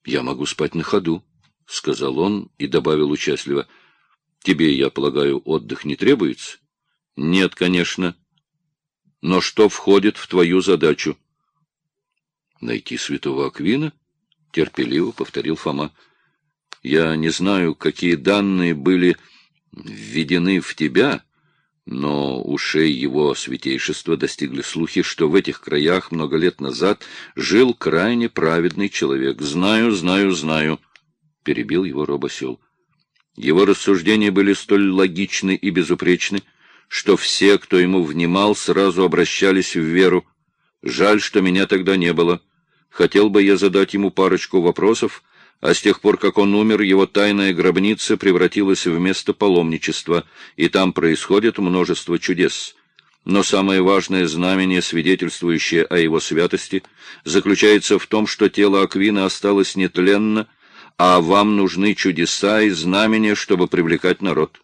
— Я могу спать на ходу, — сказал он и добавил участливо. — Тебе, я полагаю, отдых не требуется? — Нет, конечно. Но что входит в твою задачу? — Найти святого Аквина? — терпеливо повторил Фома. — Я не знаю, какие данные были введены в тебя, но ушей его святейшества достигли слухи, что в этих краях много лет назад жил крайне праведный человек. «Знаю, знаю, знаю», — перебил его робосел. Его рассуждения были столь логичны и безупречны, что все, кто ему внимал, сразу обращались в веру. Жаль, что меня тогда не было. Хотел бы я задать ему парочку вопросов, а с тех пор, как он умер, его тайная гробница превратилась в место паломничества, и там происходит множество чудес. Но самое важное знамение, свидетельствующее о его святости, заключается в том, что тело Аквина осталось нетленно, а вам нужны чудеса и знамения, чтобы привлекать народ.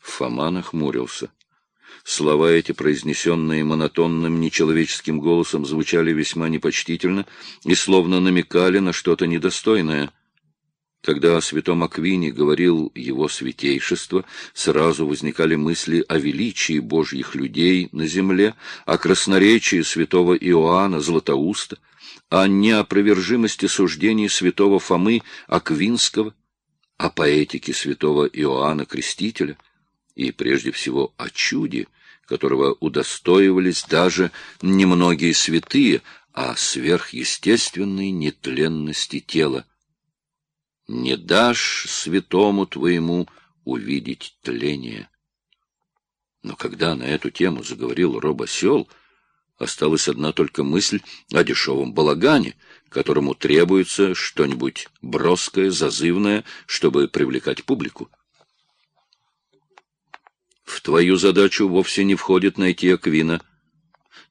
Фома нахмурился. Слова эти, произнесенные монотонным нечеловеческим голосом, звучали весьма непочтительно и словно намекали на что-то недостойное. Когда о святом Аквине говорил его святейшество, сразу возникали мысли о величии божьих людей на земле, о красноречии святого Иоанна Златоуста, о неопровержимости суждений святого Фомы Аквинского, о поэтике святого Иоанна Крестителя — и прежде всего о чуде, которого удостоивались даже немногие святые, о сверхъестественной нетленности тела. Не дашь святому твоему увидеть тление. Но когда на эту тему заговорил робосел, осталась одна только мысль о дешевом балагане, которому требуется что-нибудь броское, зазывное, чтобы привлекать публику. В твою задачу вовсе не входит найти Аквина.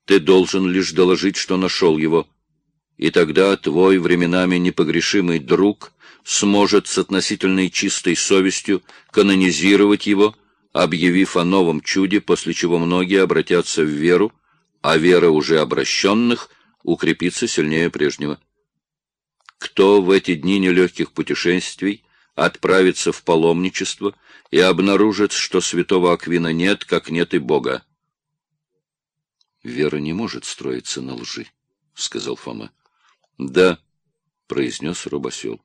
Ты должен лишь доложить, что нашел его. И тогда твой временами непогрешимый друг сможет с относительной чистой совестью канонизировать его, объявив о новом чуде, после чего многие обратятся в веру, а вера уже обращенных укрепится сильнее прежнего. Кто в эти дни нелегких путешествий отправится в паломничество и обнаружит, что святого Аквина нет, как нет и Бога. «Вера не может строиться на лжи», — сказал Фома. «Да», — произнес Робосел.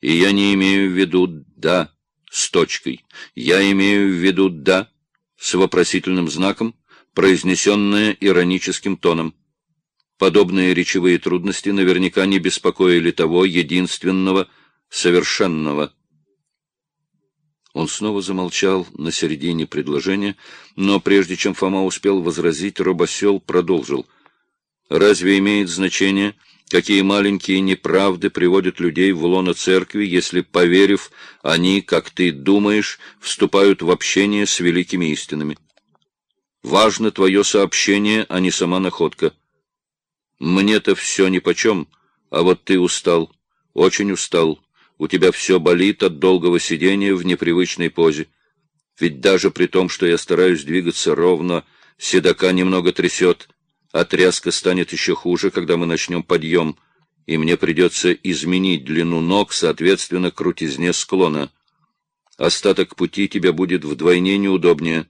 «И я не имею в виду «да» с точкой. Я имею в виду «да» с вопросительным знаком, произнесенное ироническим тоном. Подобные речевые трудности наверняка не беспокоили того единственного, совершенного. Он снова замолчал на середине предложения, но прежде чем Фома успел возразить, Робосел продолжил. «Разве имеет значение, какие маленькие неправды приводят людей в лоно церкви, если, поверив, они, как ты думаешь, вступают в общение с великими истинами? Важно твое сообщение, а не сама находка. Мне-то все нипочем, а вот ты устал, очень устал» у тебя все болит от долгого сидения в непривычной позе. Ведь даже при том, что я стараюсь двигаться ровно, седока немного трясет, а тряска станет еще хуже, когда мы начнем подъем, и мне придется изменить длину ног, соответственно, крутизне склона. Остаток пути тебе будет вдвойне неудобнее.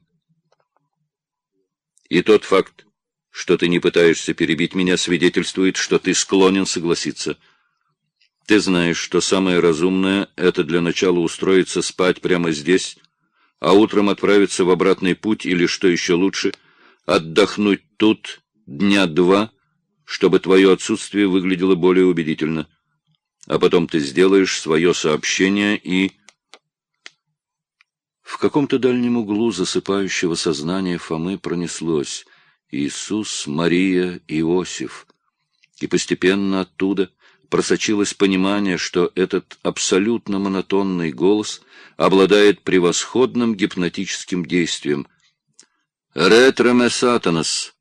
И тот факт, что ты не пытаешься перебить меня, свидетельствует, что ты склонен согласиться — ты знаешь, что самое разумное — это для начала устроиться спать прямо здесь, а утром отправиться в обратный путь или, что еще лучше, отдохнуть тут дня два, чтобы твое отсутствие выглядело более убедительно. А потом ты сделаешь свое сообщение и... В каком-то дальнем углу засыпающего сознания Фомы пронеслось Иисус, Мария, Иосиф, и постепенно оттуда просочилось понимание, что этот абсолютно монотонный голос обладает превосходным гипнотическим действием. «Ретроме сатанас!»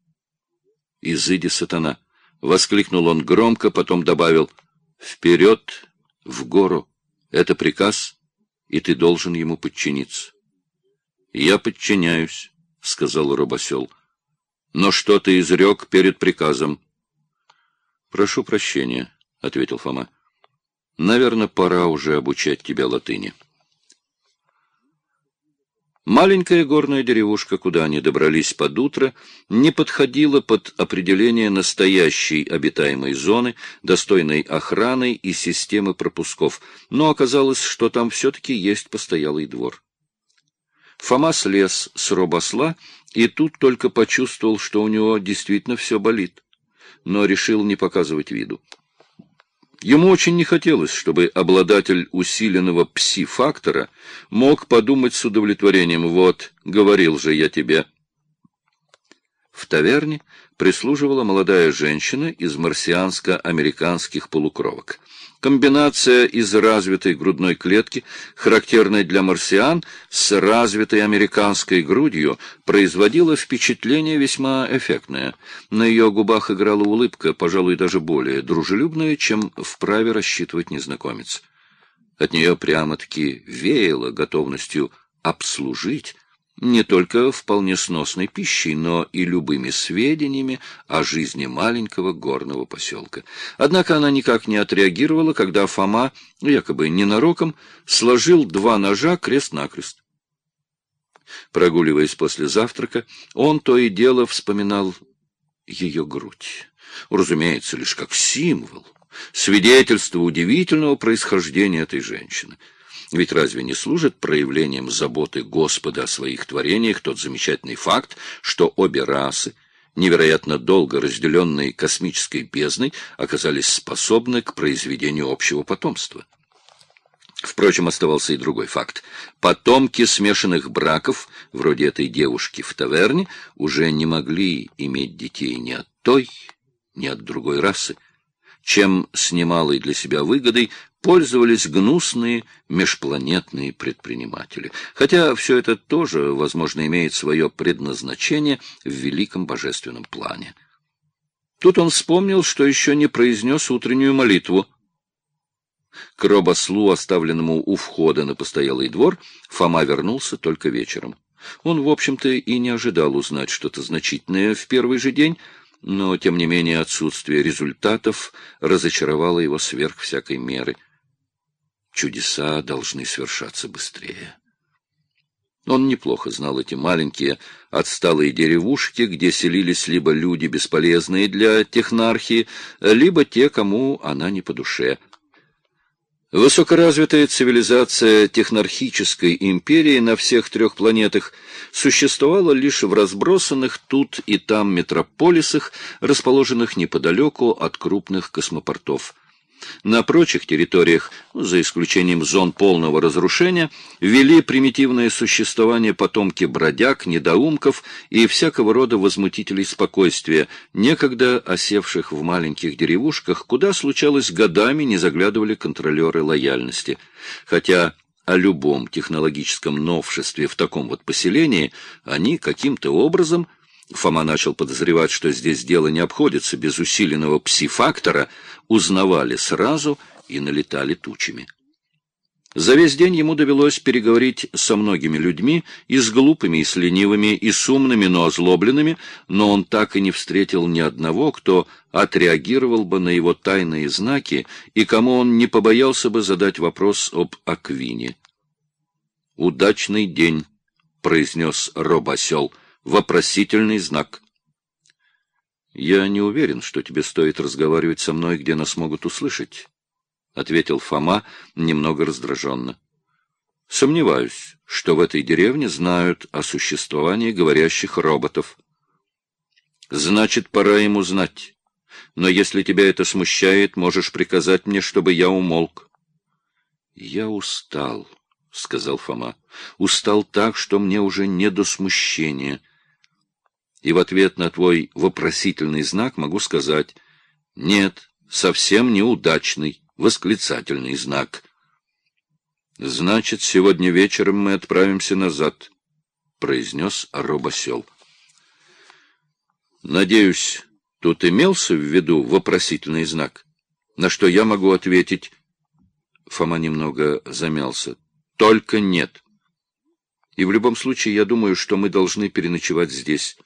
«Изыди сатана!» — воскликнул он громко, потом добавил «Вперед, в гору! Это приказ, и ты должен ему подчиниться». «Я подчиняюсь», — сказал Робосел. «Но что ты изрек перед приказом?» «Прошу прощения». — ответил Фома. Наверное, пора уже обучать тебя латыни. Маленькая горная деревушка, куда они добрались под утро, не подходила под определение настоящей обитаемой зоны, достойной охраны и системы пропусков, но оказалось, что там все-таки есть постоялый двор. Фома слез с робосла и тут только почувствовал, что у него действительно все болит, но решил не показывать виду. Ему очень не хотелось, чтобы обладатель усиленного пси-фактора мог подумать с удовлетворением «Вот, говорил же я тебе». В таверне прислуживала молодая женщина из марсианско-американских полукровок. Комбинация из развитой грудной клетки, характерной для марсиан, с развитой американской грудью, производила впечатление весьма эффектное. На ее губах играла улыбка, пожалуй, даже более дружелюбная, чем вправе рассчитывать незнакомец. От нее прямо-таки веяло готовностью обслужить, не только вполне сносной пищей, но и любыми сведениями о жизни маленького горного поселка. Однако она никак не отреагировала, когда Фома, якобы ненароком, сложил два ножа крест-накрест. Прогуливаясь после завтрака, он то и дело вспоминал ее грудь. Разумеется, лишь как символ, свидетельство удивительного происхождения этой женщины — ведь разве не служит проявлением заботы Господа о своих творениях тот замечательный факт, что обе расы, невероятно долго разделенные космической бездной, оказались способны к произведению общего потомства? Впрочем, оставался и другой факт. Потомки смешанных браков, вроде этой девушки в таверне, уже не могли иметь детей ни от той, ни от другой расы чем с немалой для себя выгодой пользовались гнусные межпланетные предприниматели. Хотя все это тоже, возможно, имеет свое предназначение в великом божественном плане. Тут он вспомнил, что еще не произнес утреннюю молитву. К робослу, оставленному у входа на постоялый двор, Фома вернулся только вечером. Он, в общем-то, и не ожидал узнать что-то значительное в первый же день, но, тем не менее, отсутствие результатов разочаровало его сверх всякой меры. Чудеса должны свершаться быстрее. Он неплохо знал эти маленькие отсталые деревушки, где селились либо люди, бесполезные для технархии, либо те, кому она не по душе — Высокоразвитая цивилизация технархической империи на всех трех планетах существовала лишь в разбросанных тут и там метрополисах, расположенных неподалеку от крупных космопортов. На прочих территориях, ну, за исключением зон полного разрушения, вели примитивное существование потомки бродяг, недоумков и всякого рода возмутителей спокойствия, некогда осевших в маленьких деревушках, куда, случалось, годами не заглядывали контролеры лояльности. Хотя о любом технологическом новшестве в таком вот поселении они каким-то образом Фома начал подозревать, что здесь дело не обходится без усиленного пси-фактора, узнавали сразу и налетали тучами. За весь день ему довелось переговорить со многими людьми, и с глупыми, и с ленивыми, и с умными, но озлобленными, но он так и не встретил ни одного, кто отреагировал бы на его тайные знаки и кому он не побоялся бы задать вопрос об Аквине. «Удачный день», — произнес робосел, — вопросительный знак. «Я не уверен, что тебе стоит разговаривать со мной, где нас могут услышать», — ответил Фома немного раздраженно. «Сомневаюсь, что в этой деревне знают о существовании говорящих роботов». «Значит, пора ему знать. Но если тебя это смущает, можешь приказать мне, чтобы я умолк». «Я устал», — сказал Фома. «Устал так, что мне уже не до смущения» и в ответ на твой вопросительный знак могу сказать «Нет, совсем неудачный восклицательный знак». «Значит, сегодня вечером мы отправимся назад», — произнес робосел. «Надеюсь, тут имелся в виду вопросительный знак, на что я могу ответить...» Фома немного замялся. «Только нет. И в любом случае я думаю, что мы должны переночевать здесь».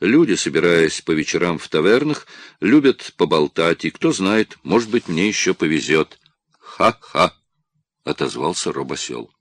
Люди, собираясь по вечерам в тавернах, любят поболтать, и кто знает, может быть, мне еще повезет. Ха-ха! — отозвался робосел.